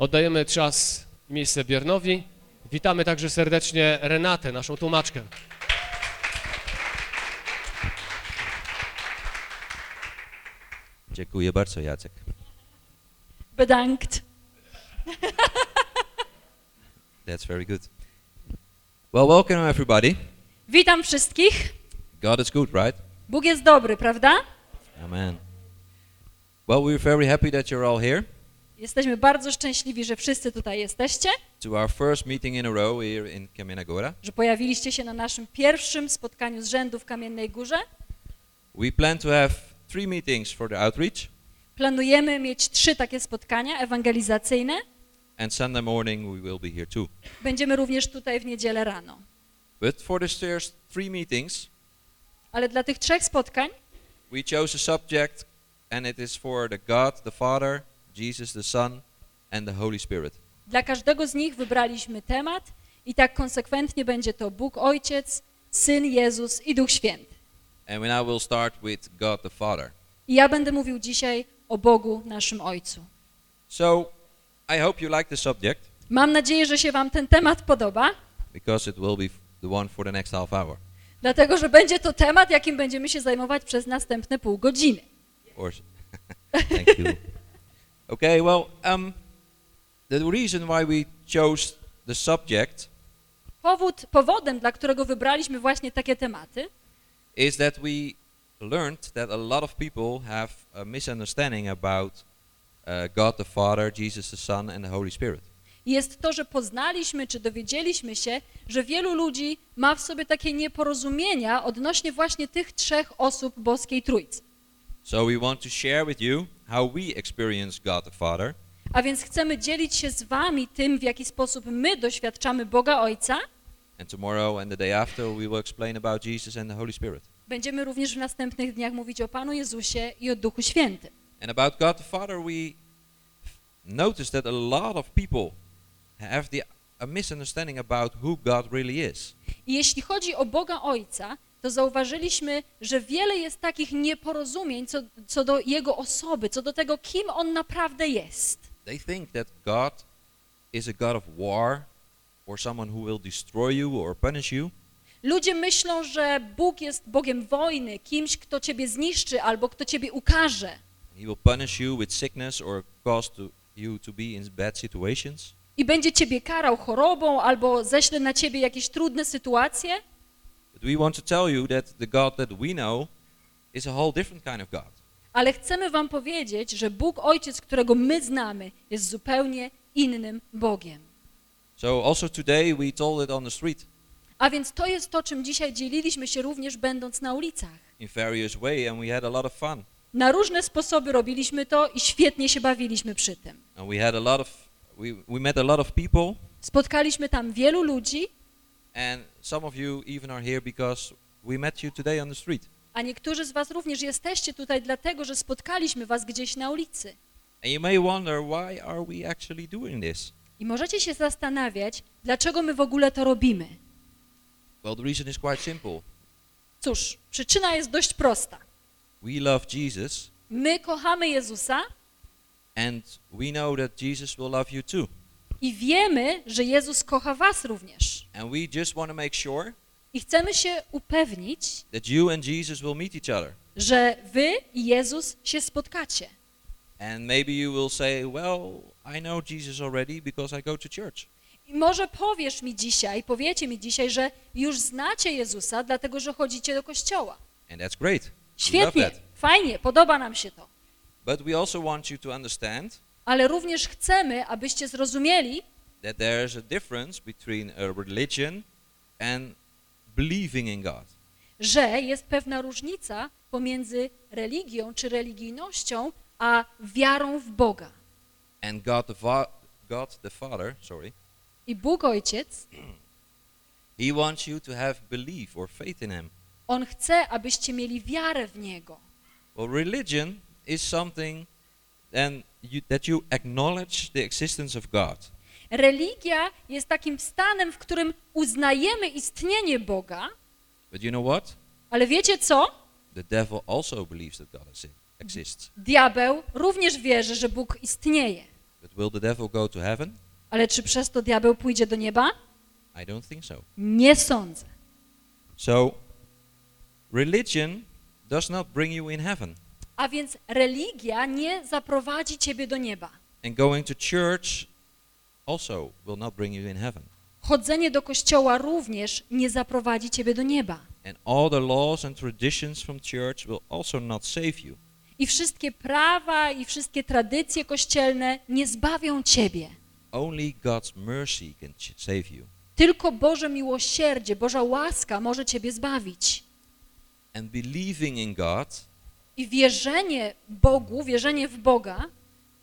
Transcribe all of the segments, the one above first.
Oddajemy czas i miejsce Biernowi. Witamy także serdecznie Renatę, naszą tłumaczkę. Dziękuję bardzo, Jacek. Bedankt. That's very good. Well, welcome everybody. Witam wszystkich. God is good, right? Bóg jest dobry, prawda? Amen. Well, we're very happy that you're all here Jesteśmy bardzo szczęśliwi, że wszyscy tutaj jesteście, to our first meeting in a row here in Camina Gora. że pojawiliście się na naszym pierwszym spotkaniu z rzędu w Kamiennej Górze. We plan to have three meetings for the outreach, Planujemy mieć trzy takie spotkania ewangelizacyjne. and Sunday morning we will be here too. Będziemy również tutaj w niedzielę rano. But for these first three meetings, Ale dla tych trzech spotkań we chose a subject, and it is for the God, the Father, Jesus, the Son, and the Holy Spirit. Dla każdego z nich wybraliśmy temat i tak konsekwentnie będzie to Bóg Ojciec, Syn Jezus i Duch Święty. And we now will start with God the Father. I ja będę mówił dzisiaj o Bogu naszym Ojcu. So, I hope you like the subject Mam nadzieję, że się wam ten temat podoba, because it will be the one for the next half hour. dlatego że będzie to temat, jakim będziemy się zajmować przez następne pół godziny. Or thank you. Okay, well, um, the reason why we chose the subject Powód, powodem, dla którego wybraliśmy właśnie takie tematy, is that we learned that a lot of people have a misunderstanding about uh, God the Father, Jesus the Son, and the Holy Spirit. jest to, że poznaliśmy czy dowiedzieliśmy się, że wielu ludzi ma w sobie takie nieporozumienia odnośnie właśnie tych trzech osób boskiej Trójcy. So we want to share with you how we experience God the Father, A więc chcemy dzielić się z wami tym, w jaki sposób my doświadczamy Boga Ojca. and tomorrow and the day after we will explain about Jesus and the Holy Spirit. Będziemy również w następnych dniach mówić o Panu Jezusie i o Duchu Świętym. And about God the Father, we noticed that a lot of people have the, a misunderstanding about who God really is. I jeśli chodzi o Boga Ojca, to zauważyliśmy, że wiele jest takich nieporozumień co, co do Jego osoby, co do tego, kim On naprawdę jest. They think that God is a God of war or someone who will destroy you or punish you. Ludzie myślą, że Bóg jest Bogiem wojny, kimś, kto Ciebie zniszczy albo kto Ciebie ukaże. He will punish you with sickness or cause to, you to be in bad situations. I będzie Ciebie karał chorobą albo ześle na Ciebie jakieś trudne sytuacje. But we want to tell you that the God that we know is a whole different kind of God. Ale chcemy Wam powiedzieć, że Bóg Ojciec, którego my znamy, jest zupełnie innym Bogiem. So also today we told it on the street A więc to jest to, czym dzisiaj dzieliliśmy się również będąc na ulicach. in various way and we had a lot of fun. Na różne sposoby robiliśmy to i świetnie się bawiliśmy przy tym. And we had a lot of we, we met a lot of people Spotkaliśmy tam wielu ludzi, and some of you even are here because we met you today on the street. a niektórzy z was również jesteście tutaj dlatego, że spotkaliśmy was gdzieś na ulicy. And you may wonder why are we actually doing this? I możecie się zastanawiać, dlaczego my w ogóle to robimy. Well, the reason is quite simple. Cóż, przyczyna jest dość prosta. We love Jesus My kochamy Jezusa and we know that Jesus will love you too. I wiemy, że Jezus kocha was również. And we just want to make sure I chcemy się upewnić, that you and Jesus will meet each other. że wy i Jezus się spotkacie. And maybe you will say, well, I know Jesus already because I go to church. I może powiesz mi dzisiaj, powiecie mi dzisiaj, że już znacie Jezusa, dlatego że chodzicie do kościoła. And that's great. Świetnie, fajnie, podoba nam się to. But we also want you to understand Ale również chcemy, abyście zrozumieli, that there is a difference between a religion and believing in God. że jest pewna różnica pomiędzy religią czy religijnością, a wiarą w Boga. And God the, God the Father, sorry, I Bóg Ojciec, He wants you to have belief or faith in Him. On chce, abyście mieli wiarę w Niego. Well, religion is something then you, that you acknowledge the existence of God. Religia jest takim stanem, w którym uznajemy istnienie Boga, But you know what? ale wiecie co? The devil also believes that God exi- exists. Diabeł również wierzy, że Bóg istnieje. But will the devil go to heaven? Ale czy przez to diabeł pójdzie do nieba? I don't think so. Nie sądzę. So, religion does not bring you in heaven. A więc religia nie zaprowadzi ciebie do nieba. And going to church also will not bring you in heaven. Chodzenie do kościoła również nie zaprowadzi ciebie do nieba. And all the laws and traditions from church will also not save you. I wszystkie prawa i wszystkie tradycje kościelne nie zbawią ciebie. Only God's mercy can save you. Tylko Boże miłosierdzie, Boża łaska może ciebie zbawić. And believing in God I wierzenie Bogu, wierzenie w Boga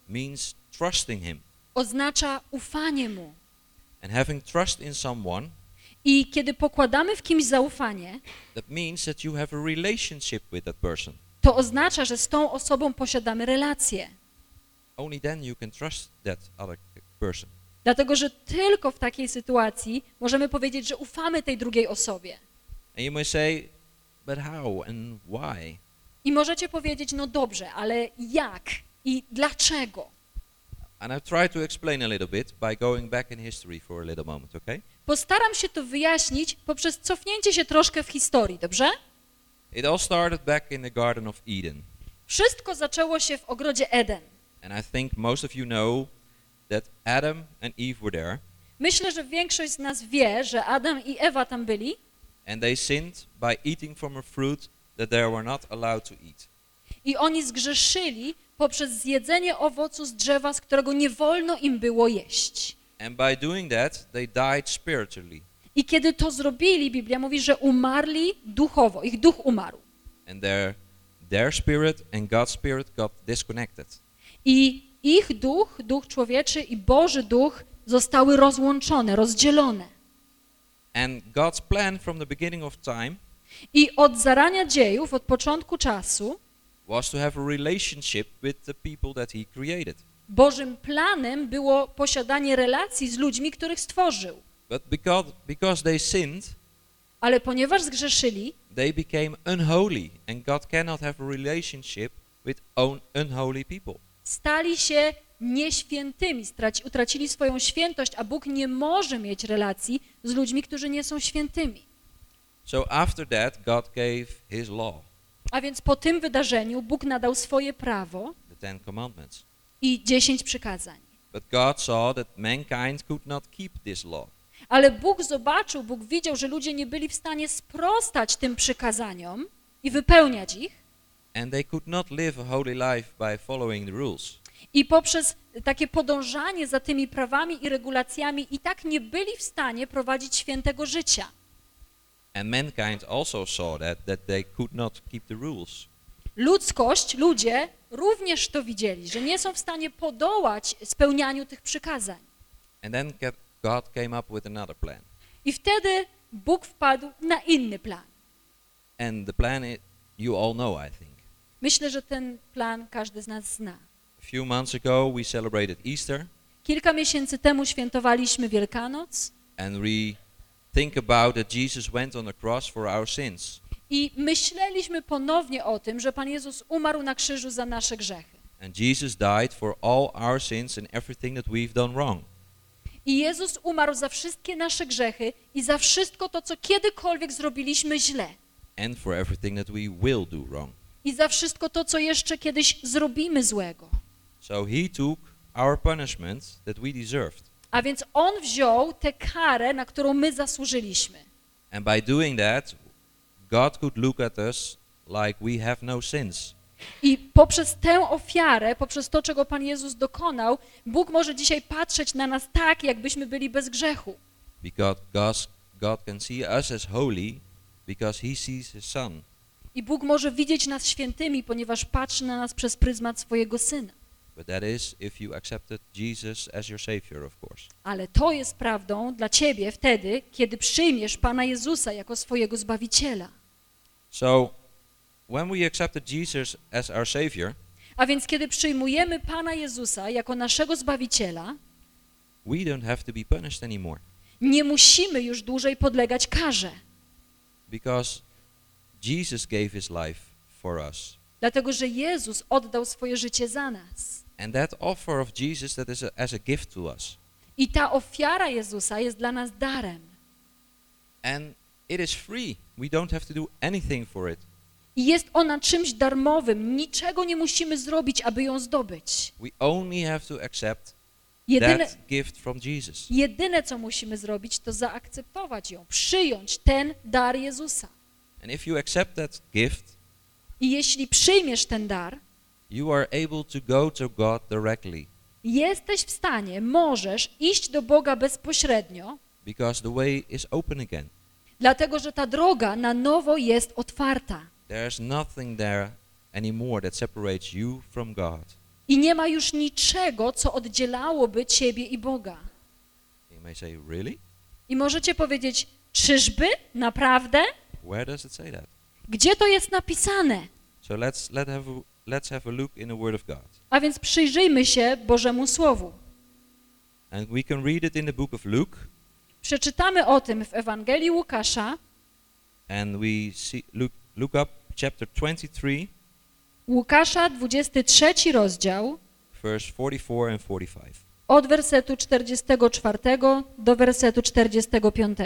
means trusting Him. oznacza ufanie Mu. And having trust in someone, I kiedy pokładamy w kimś zaufanie, to oznacza, że z tą osobą posiadamy relację. Dlatego, że tylko w takiej sytuacji możemy powiedzieć, że ufamy tej drugiej osobie. And you may say, but how and why? I możecie powiedzieć, no dobrze, ale jak i dlaczego? And I've tried to explain a little bit by going back in history for a little moment, okay? Postaram się to wyjaśnić poprzez cofnięcie się troszkę w historii, dobrze? It all started back in the Garden of Eden. Wszystko zaczęło się w ogrodzie Eden. And I think most of you know that Adam and Eve were there, Myślę, że większość z nas wie, że Adam i Ewa tam byli and they sinned by eating from a fruit that they were not allowed to eat. i oni zgrzeszyli poprzez zjedzenie owocu z drzewa, z którego nie wolno im było jeść. And by doing that, they died spiritually. I kiedy to zrobili, Biblia mówi, że umarli duchowo, ich duch umarł. And their, their spirit and God's spirit got disconnected. I ich duch, duch człowieczy i Boży duch zostały rozłączone, rozdzielone. And God's plan from the beginning of time I od zarania dziejów, od początku czasu, was to have a relationship with the people that He created. Bożym planem było posiadanie relacji z ludźmi, których stworzył. But because, because they sinned, Ale ponieważ zgrzeszyli, they became unholy, and God cannot have a relationship with un- unholy people. stali się nieświętymi, straci, utracili swoją świętość, a Bóg nie może mieć relacji z ludźmi, którzy nie są świętymi. So after that, God gave His law, A więc po tym wydarzeniu Bóg nadał swoje prawo the Ten Commandments. i dziesięć przykazań. But God saw that mankind could not keep this law. Ale Bóg zobaczył, Bóg widział, że ludzie nie byli w stanie sprostać tym przykazaniom i wypełniać ich. And they could not live a holy life by following the rules. I poprzez takie podążanie za tymi prawami i regulacjami i tak nie byli w stanie prowadzić świętego życia. And mankind also saw that, that they could not keep the rules. Ludzkość, ludzie również to widzieli, że nie są w stanie podołać spełnianiu tych przykazań. And then God came up with another plan. I wtedy Bóg wpadł na inny plan. And the plan i you all know, I think. Myślę, że ten plan każdy z nas zna. A few months ago, we celebrated Easter, Kilka miesięcy temu świętowaliśmy Wielkanoc and we think about that Jesus went on the cross for our sins. i myśleliśmy ponownie o tym, że Pan Jezus umarł na krzyżu za nasze grzechy. And Jesus died for all our sins and everything that we've done wrong. I Jezus umarł za wszystkie nasze grzechy i za wszystko to, co kiedykolwiek zrobiliśmy źle. And for everything that we will do wrong. I za wszystko to, co jeszcze kiedyś zrobimy złego. So he took our punishment that we deserved. A więc On wziął tę karę, na którą my zasłużyliśmy. And by doing that, God could look at us like we have no sins. I poprzez tę ofiarę, poprzez to, czego Pan Jezus dokonał, Bóg może dzisiaj patrzeć na nas tak, jakbyśmy byli bez grzechu. Because God's, God can see us as holy because he sees his son. I Bóg może widzieć nas świętymi, ponieważ patrzy na nas przez pryzmat swojego Syna. But that is if you accepted Jesus as your Savior, of course. Ale to jest prawdą dla ciebie wtedy, kiedy przyjmiesz Pana Jezusa jako swojego Zbawiciela. So, when we accepted Jesus as our Savior, A więc kiedy przyjmujemy Pana Jezusa jako naszego Zbawiciela, we don't have to be punished anymore nie musimy już dłużej podlegać karze, because Jesus gave his life for us. Dlatego, że Jezus oddał swoje życie za nas. And that offer of Jesus that is a, as a gift to us. I ta ofiara Jezusa jest dla nas darem. And it is free. We don't have to do anything for it. I jest ona czymś darmowym. Niczego nie musimy zrobić, aby ją zdobyć. We only have to accept Jedyne, that gift from Jesus. jedyne, co musimy zrobić, to zaakceptować ją, przyjąć ten dar Jezusa. And if you accept that gift, I jeśli przyjmiesz ten dar, you are able to go to God directly jesteś w stanie, możesz iść do Boga bezpośrednio, because the way is open again. dlatego że ta droga na nowo jest otwarta. There's nothing there anymore that separates you from God. I nie ma już niczego, co oddzielałoby ciebie i Boga. You may say, really? I możecie powiedzieć, czyżby? Naprawdę? Where does it say that? Gdzie to jest napisane? So let's let have a, let's have a look in the Word of God, A więc przyjrzyjmy się Bożemu Słowu. and we can read it in the book of Luke, Przeczytamy o tym w Ewangelii Łukasza, and we see look look up chapter 23, Łukasza 23 rozdział, verse 44 and 45. od wersetu 44 do wersetu 45.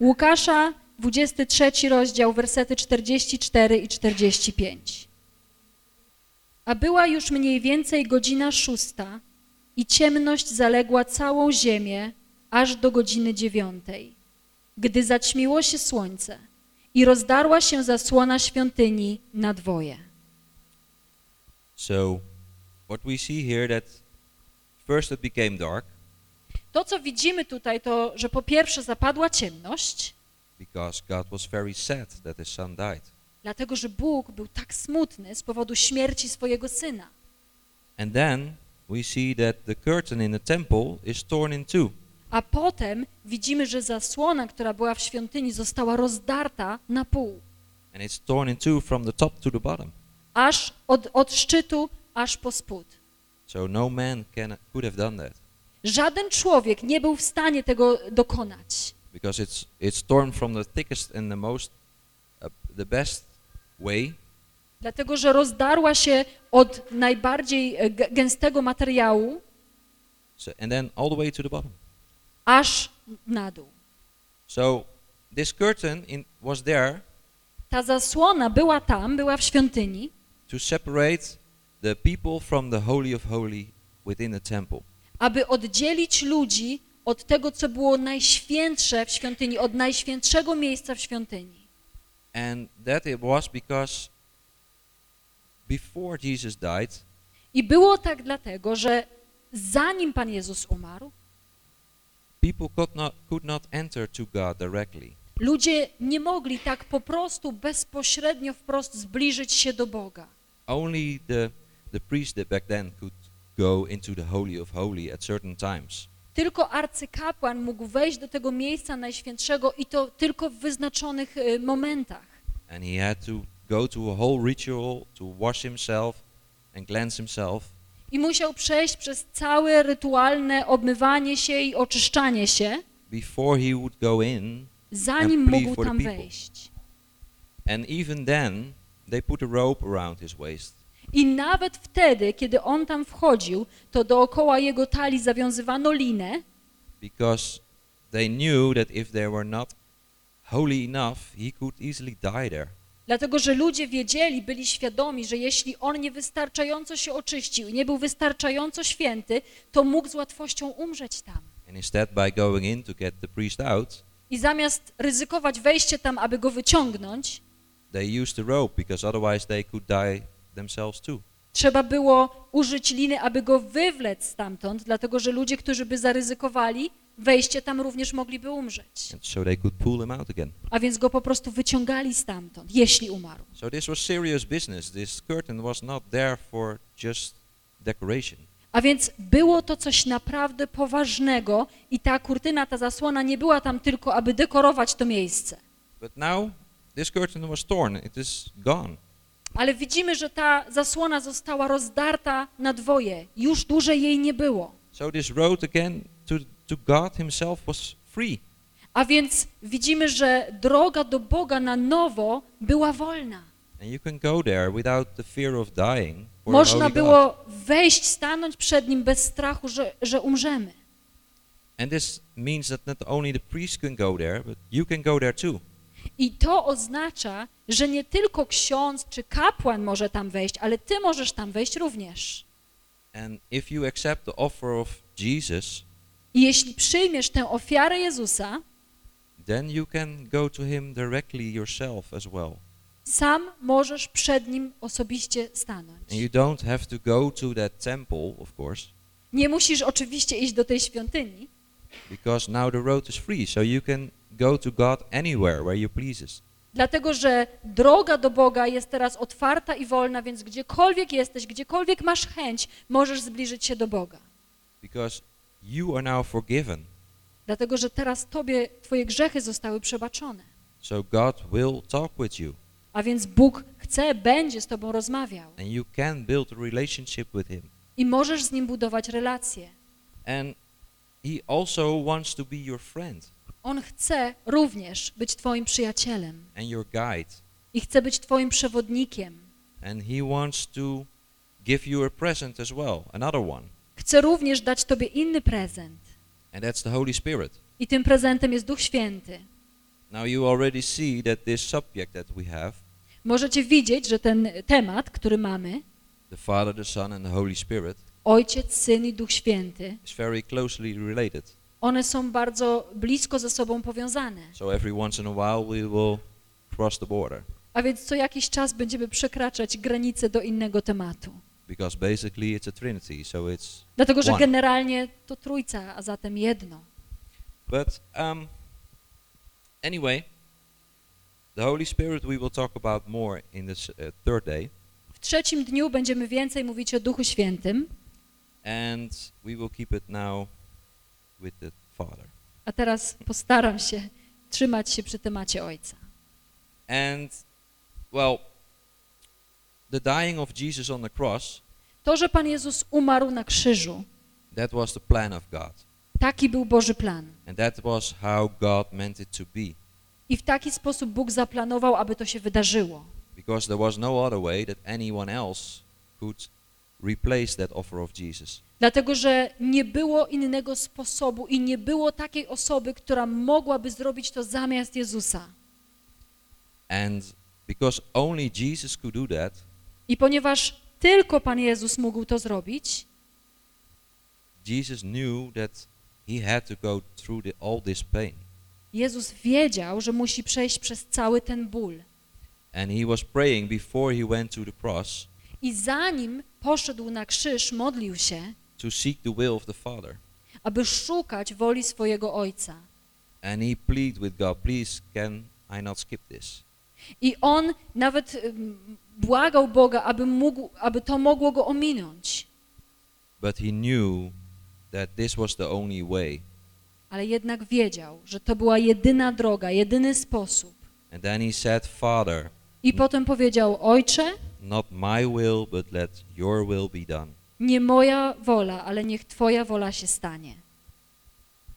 Łukasza 23 rozdział, wersety 44 i 45. A była już mniej więcej godzina szósta i ciemność zaległa całą ziemię aż do godziny dziewiątej, gdy zaćmiło się słońce i rozdarła się zasłona świątyni na dwoje. So, what we see here that first it became dark To, co widzimy tutaj, to, że po pierwsze zapadła ciemność, because God was very sad that his son died. Dlatego że Bóg był tak smutny z powodu śmierci swojego syna. And then we see that the curtain in the temple is torn in two. A potem widzimy, że zasłona, która była w świątyni, została rozdarta na pół, And it's torn in two from the top to the bottom. aż od, od szczytu, aż po spód. So no man can could have done that Żaden człowiek nie był w stanie tego dokonać, because it's it's torn from the thickest and the most uh, the best way dlatego że rozdarła się od najbardziej e, gęstego materiału, so, and then all the way to the bottom. aż na dół. So this curtain in, was there Ta zasłona była tam, była w świątyni, to separate the people from the holy of holy within the temple. aby oddzielić ludzi od tego, co było najświętsze w świątyni, od najświętszego miejsca w świątyni. And that it was because before Jesus died, I było tak dlatego, że zanim Pan Jezus umarł, people could not could not enter to God directly. ludzie nie mogli tak po prostu bezpośrednio wprost zbliżyć się do Boga. Only the the priest back then could go into the holy of holy at certain times. Tylko arcykapłan mógł wejść do tego miejsca najświętszego i to tylko w wyznaczonych y, momentach. And he had to go to a whole ritual to wash himself and cleanse himself. I musiał przejść przez całe rytualne obmywanie się i oczyszczanie się, before he would go in. zanim mógł tam wejść. And even then, they put a rope around his waist. I nawet wtedy, kiedy on tam wchodził, to dookoła jego talii zawiązywano linę, because they knew that if they were not holy enough, he could easily die there. dlatego że ludzie wiedzieli, byli świadomi, że jeśli on niewystarczająco się oczyścił, nie był wystarczająco święty, to mógł z łatwością umrzeć tam. And instead, by going in to get the priest out, I zamiast ryzykować wejście tam, aby go wyciągnąć, they used the rope because otherwise they could die themselves trzeba było użyć liny, aby go wywlec stamtąd, dlatego że ludzie, którzy by zaryzykowali wejście tam, również mogliby umrzeć. And so they could pull him out again. A więc go po prostu wyciągali stamtąd, jeśli umarł. So this was serious business. This curtain was not there for just decoration. A więc było to coś naprawdę poważnego i ta kurtyna, ta zasłona nie była tam tylko, aby dekorować to miejsce. But now, this curtain was torn. It is gone. Ale widzimy, że ta zasłona została rozdarta na dwoje. Już dłużej jej nie było. So this road again to, to God himself was free. A więc widzimy, że droga do Boga na nowo była wolna. And you can go there without the fear of dying Można było wejść, stanąć przed nim bez strachu, że, że umrzemy. And this means that not only the priest can go there, but you can go there too. I to oznacza, że nie tylko ksiądz czy kapłan może tam wejść, ale ty możesz tam wejść również. And if you accept the offer of Jesus, I jeśli przyjmiesz tę ofiarę Jezusa, then you can go to him directly yourself as well. sam możesz przed nim osobiście stanąć. And you don't have to go to that temple, of course, Nie musisz oczywiście iść do tej świątyni, because now the road is free, so you can go to God anywhere where you pleases. dlatego że droga do Boga jest teraz otwarta i wolna, więc gdziekolwiek jesteś, gdziekolwiek masz chęć, możesz zbliżyć się do Boga. Because you are now forgiven. Dlatego, że teraz tobie twoje grzechy zostały przebaczone. So God will talk with you, A więc Bóg chce, będzie z tobą rozmawiał. and you can build a relationship with him. I możesz z nim budować relacje. And he also wants to be your friend On chce również być twoim przyjacielem. and your guide. I chce być twoim przewodnikiem. And he wants to give you a present as well, another one. Chce również dać tobie inny prezent. And that's the Holy Spirit. I tym prezentem jest Duch Święty. Now you already see that this subject that we have, Możecie widzieć, że ten temat, który mamy, the Father, the Son and the Holy Spirit, Ojciec, Syn i Duch Święty, is very closely related. One są bardzo blisko ze sobą powiązane. So every once in a while we will cross the border A więc co jakiś czas będziemy przekraczać granice do innego tematu. because basically it's a trinity, so it's Dlatego, że One. generalnie to trójca, a zatem jedno. But um, anyway, the Holy Spirit we will talk about more in this uh, third day, W trzecim dniu będziemy więcej mówić o Duchu Świętym, and we will keep it now. A teraz postaram się trzymać się przy temacie Ojca. And well, the dying of Jesus on the cross, To, że Pan Jezus umarł na krzyżu, that was the plan of God, taki był Boży plan. and that was how God meant it to be, I w taki sposób Bóg zaplanował, aby to się wydarzyło. because there was no other way that anyone else could replace that offer of Jesus. Dlatego, że nie było innego sposobu i nie było takiej osoby, która mogłaby zrobić to zamiast Jezusa. And because only Jesus could do that, I ponieważ tylko Pan Jezus mógł to zrobić, Jesus knew that he had to go through the, all this pain. Jezus wiedział, że musi przejść przez cały ten ból. And he was praying before he went to the cross I zanim poszedł na krzyż, modlił się, to seek the will of the Father. aby szukać woli swojego Ojca. And he pleaded with God, please, can I not skip this? I on nawet błagał Boga, aby, mógł, aby to mogło go ominąć. But he knew that this was the only way. Ale jednak wiedział, że to była jedyna droga, jedyny sposób. And then he said, Father, I potem powiedział, Ojcze, not my will, but let your will be done. nie moja wola, ale niech Twoja wola się stanie.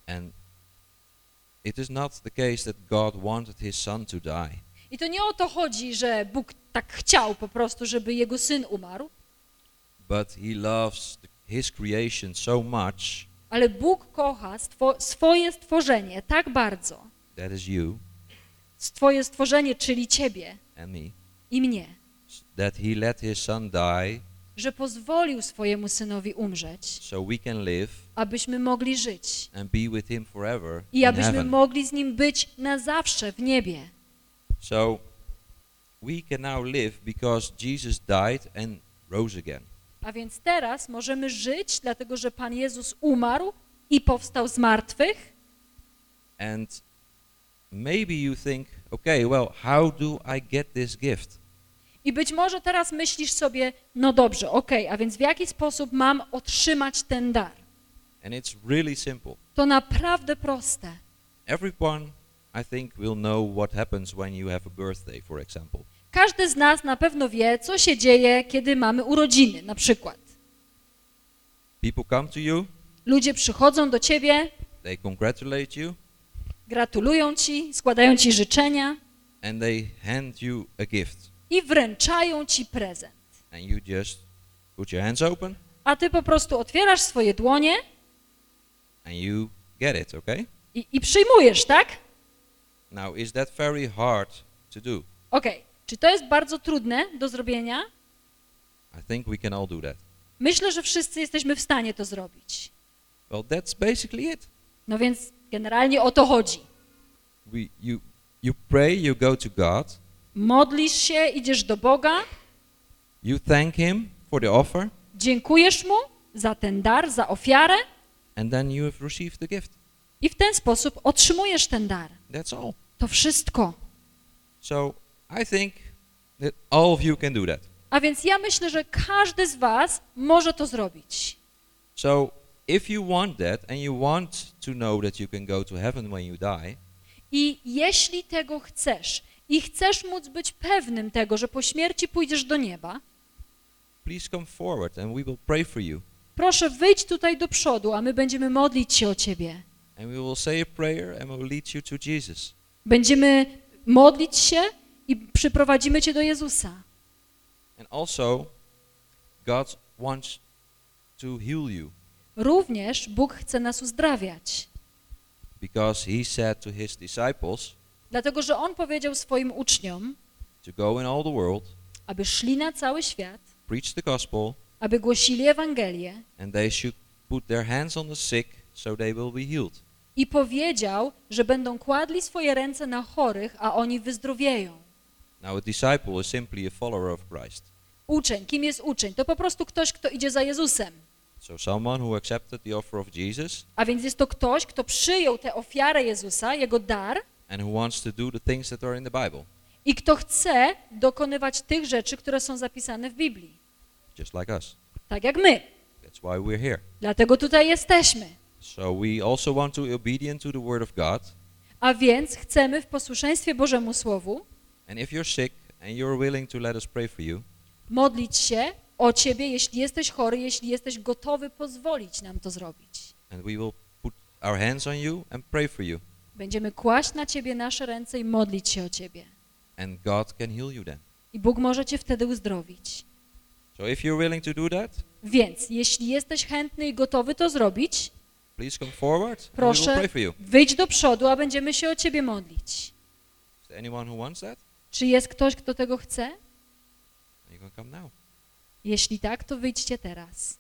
And it is not the case that God wanted his son to die. I to nie o to chodzi, że Bóg tak chciał po prostu, żeby Jego Syn umarł, But he loves his creation so much, ale Bóg kocha stwo swoje stworzenie tak bardzo, that is you Twoje stworzenie, czyli Ciebie and me, i mnie, that he let his son die że pozwolił swojemu Synowi umrzeć, so we can live abyśmy mogli żyć and be with him forever i abyśmy mogli z Nim być na zawsze w niebie. So we can now live because Jesus died and rose again. A więc teraz możemy żyć, dlatego że Pan Jezus umarł i powstał z martwych. And maybe you think, okay, well, how do I get this gift? I być może teraz myślisz sobie, no dobrze, okej, a więc w jaki sposób mam otrzymać ten dar? And it's really simple. To naprawdę proste. Everyone, I think, will know what happens when you have a birthday, for example. Każdy z nas na pewno wie, co się dzieje, kiedy mamy urodziny, na przykład. People come to you, Ludzie przychodzą do ciebie, they congratulate you, gratulują ci, składają ci życzenia and they hand you a gift. I wręczają ci prezent. And you just put your hands open A ty po prostu otwierasz swoje dłonie and you get it, okay? i, i przyjmujesz, tak? Now, is that very hard to do? Okej. Czy to jest bardzo trudne do zrobienia? I think we can all do that. Myślę, że wszyscy jesteśmy w stanie to zrobić. Well, that's basically it. No więc generalnie o to chodzi. We, you, you pray, you go to God, Modlisz się, idziesz do Boga, you thank Him for the offer, dziękujesz Mu za ten dar, za ofiarę and then you have received the gift. i w ten sposób otrzymujesz ten dar. That's all. To wszystko. So I think that all of you can do that. A więc ja myślę, że każdy z was może to zrobić. So if you want that and you want to know that you can go to heaven when you die, I jeśli tego chcesz i chcesz móc być pewnym tego, że po śmierci pójdziesz do nieba, please come forward and we will pray for you. proszę wyjdź tutaj do przodu, a my będziemy modlić się o ciebie. And we will say a prayer and we will lead you to Jesus. Będziemy modlić się i przyprowadzimy cię do Jezusa. And also, God wants to heal you Również Bóg chce nas uzdrawiać, because He said to His disciples dlatego że On powiedział swoim uczniom, world, aby szli na cały świat, gospel, aby głosili Ewangelię sick so i powiedział, że będą kładli swoje ręce na chorych, a oni wyzdrowieją. Now, a disciple is simply a follower of Christ. Uczeń, kim jest uczeń? To po prostu ktoś, kto idzie za Jezusem. So, someone who accepted the offer of Jesus A więc jest to ktoś, kto przyjął tę ofiarę Jezusa, jego dar, and who wants to do the things that are in the Bible, i kto chce dokonywać tych rzeczy, które są zapisane w Biblii. just like us. Tak jak my. That's why we're here. Dlatego tutaj jesteśmy. So, we also want to be obedient to the Word of God. A więc chcemy w posłuszeństwie Bożemu Słowu And if you're sick and you're willing to let us pray for you, modlić się o Ciebie, jeśli jesteś chory, jeśli jesteś gotowy pozwolić nam to zrobić. and we will put our hands on you and pray for you, Będziemy kłaść na Ciebie nasze ręce i modlić się o Ciebie. and God can heal you then. I Bóg może Cię wtedy uzdrowić. So, if you're willing to do that, Więc jeśli jesteś chętny i gotowy to zrobić, please come forward and we will proszę pray for you. wyjdź do przodu, a będziemy się o Ciebie modlić. Is there anyone who wants that? Czy jest ktoś, kto tego chce? You can come now. Jeśli tak, to wyjdźcie teraz.